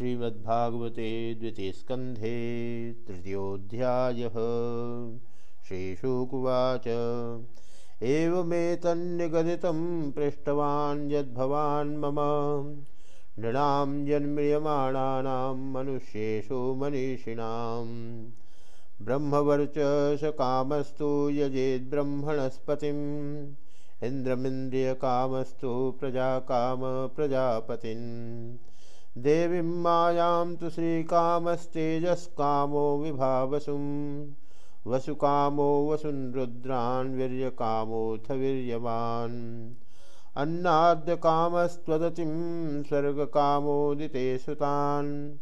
श्रीमद्भागवते द्वितीयस्कन्धे तृतीयोऽध्यायः। श्रीशुकुवाच। एवमेतन्निगदितं पृष्टवान् मम। नृणां जन्म्रियमाणानां मनुष्येषु मनीषिणां। ब्रह्मवर्चसकामस्तु यजेद्ब्रह्मणस्पतिम् इन्द्रमिन्द्रियकामस्तु प्रजाकाम प्रजापतिन् देवीं मायां तु श्रीकामस्तेजस्कामो विभावसुं। वसुकामो वसुन् रुद्रान् वीर्यकामोऽथ वीर्यवान्। अन्नाद्यकामस्त्वदतिं स्वर्गकामोदिते सुतान्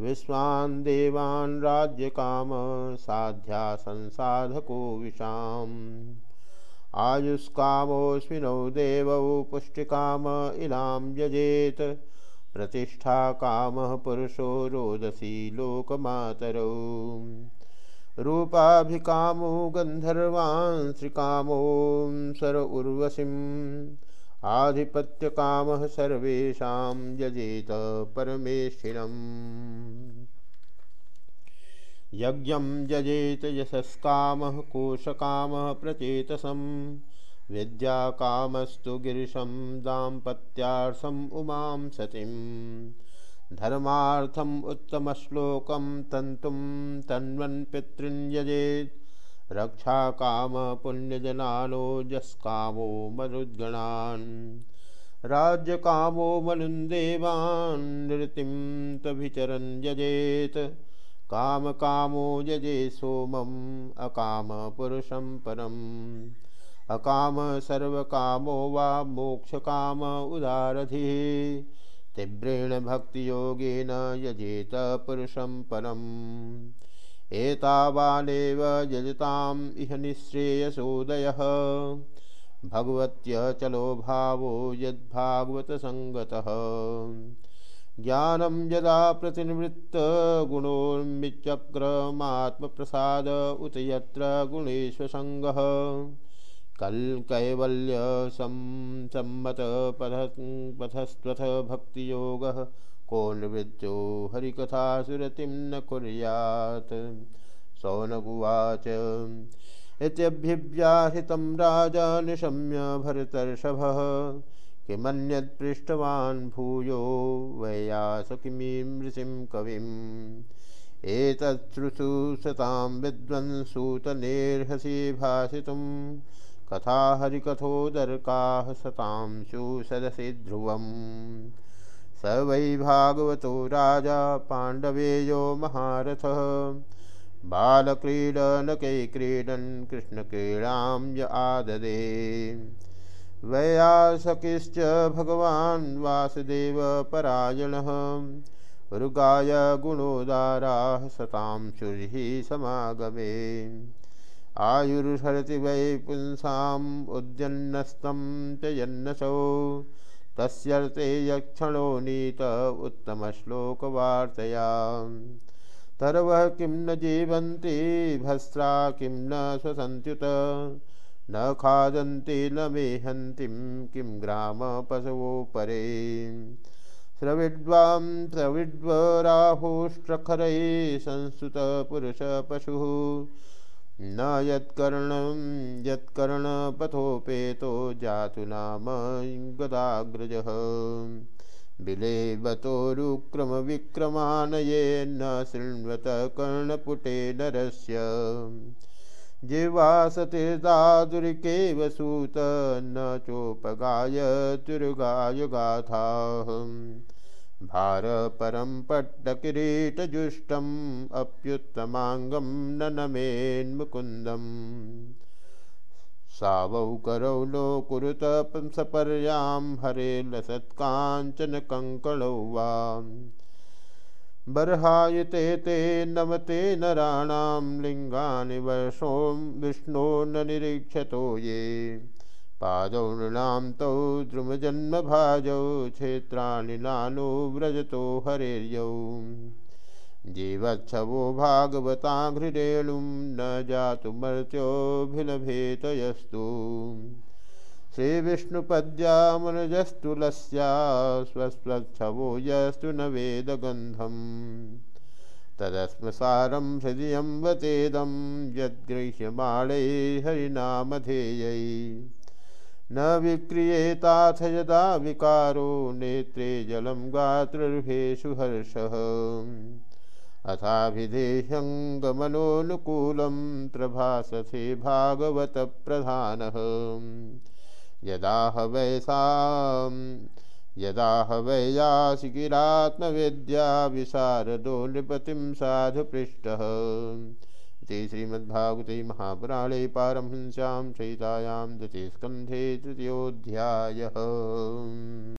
विश्वान् देवान् राज्यकाम साध्या संसाधको विशाम्। आयुष्कामोऽस्मिनौ देवौ पुष्टिकाम इलां यजेत्। प्रतिष्ठा काम पुरुषो रोदसी लोकमातरौ। रूपाभिकामो गन्धर्वान् श्रीकामो सर उर्वशीम् आधिपत्यकामः सर्वेषां यजेत परमेष्ठिनम् यज्ञं यजेत यशस्कामः, कोशकामः प्रचेतसम्। विद्याकामस्तु गिरिशं दाम्पत्यार्थम् उमां सतीं। धर्मार्थम् उत्तमश्लोकं तन्तुं तन्वन् पितृन्यजेत् रक्षाकामपुण्यजनानो यस्कामो मरुद्गणान्। राज्यकामो मनुन्देवान् नृतिं तभिचरन् यजेत्। कामकामो यजे सोमम् अकामपुरुषं परम्। अकाम सर्वकामो वा मोक्षकाम उदारधिः। तीव्रेण भक्तियोगेन यजेत पुरुषं परम् एतावानेव यजताम् इह निःश्रेयसोदयः। भगवत्यचलो भावो यद्भागवतसङ्गतः। ज्ञानं यदा प्रतिनिवृत्तगुणोन्मिचक्रमात्मप्रसाद उत यत्र गुणेष्वसङ्गः। कल कैवल्य सम्मत पथस्त्वथ भक्तियोग को निवृत्तो हरिकथा सुरतिं न कुर्यात्। सौनगुवाच इत्यभ्यव्याहृतं राजा निशम्य भरतर्षभः किमन्यत्पृष्टवान् भूयो वैयास किमीं ऋषिं कविम् एतच्छ्रुषु सतां विद्वंसूतनेर्हसि भाषितुम् कथा हरिकथोदरकाः सतांशु सदसि ध्रुवम्। स वै भागवतो राजा पाण्डवेयो महारथः। बालक्रीडनकै क्रीडन् कृष्णक्रीडां य आददे। वैयासकिश्च भगवान् वासुदेवपरायणः ऋगाय गुणोदाराः सतांशुर्हि समागमे। आयुर्हरति वै पुंसाम् उद्यन्नस्तं च यन्नसौ। तस्यर्थे यक्षणो नीत उत्तमश्लोकवार्तया। तरवः किं न जीवन्ति भस्रा किं न स्वसन्त्युत। न खादन्ति, न मेहन्तीं, किं ग्रामपशवो परे स्रविड्वां स्रविड्वराहुष्ट्रखरैः संस्तुतपुरुषपशुः। न यत्कर्णं, यत्कर्णपथोपेतो जातु नाम गदाग्रजः। न शृण्वत कर्णपुटे नरस्य। जिह्वासतीर्दादुरिकेव सूत, न चोपगाय तुर्गाय गाथाः भारपरं पट्टकिरीटजुष्टम् अप्युत्तमाङ्गं न नमेन्मुकुन्दम् सावौ करौ नो कुरुत सपर्यां हरे लसत्काञ्चनकङ्कणौ वा। बर्हायते ते नमते नराणां लिङ्गानि वर्षो विष्णो न निरीक्षतो ये। पादौ नृणां तौ द्रुमजन्मभाजौ क्षेत्राणि नानो व्रजतो हरेर्यौ। भागवता भागवताघ्रिरेणुं न जातुमर्त्योभिलभेत यस्तु श्रीविष्णुपद्यामनुजस्तुलस्या स्वस्वच्छवो यस्तु न वेदगन्धम्। तदस्मसारं हृदयं वतेदं, यद्गृह्यमाणे न विक्रियेताथ यदा विकारो नेत्रे जलं गातृर्भेषु हर्षः। अथाभिधेह्यङ्गमनोनुकूलं प्रभाससे भागवतप्रधानः। यदा वैसां यदा वैयासि किरात्मविद्या विशारदो नृपतिं साधुपृष्टः। इति श्रीमद्भागवते महापुराणे पारमहंस्यां सहितायां द्वितीयस्कन्धे तृतीयोऽध्यायः।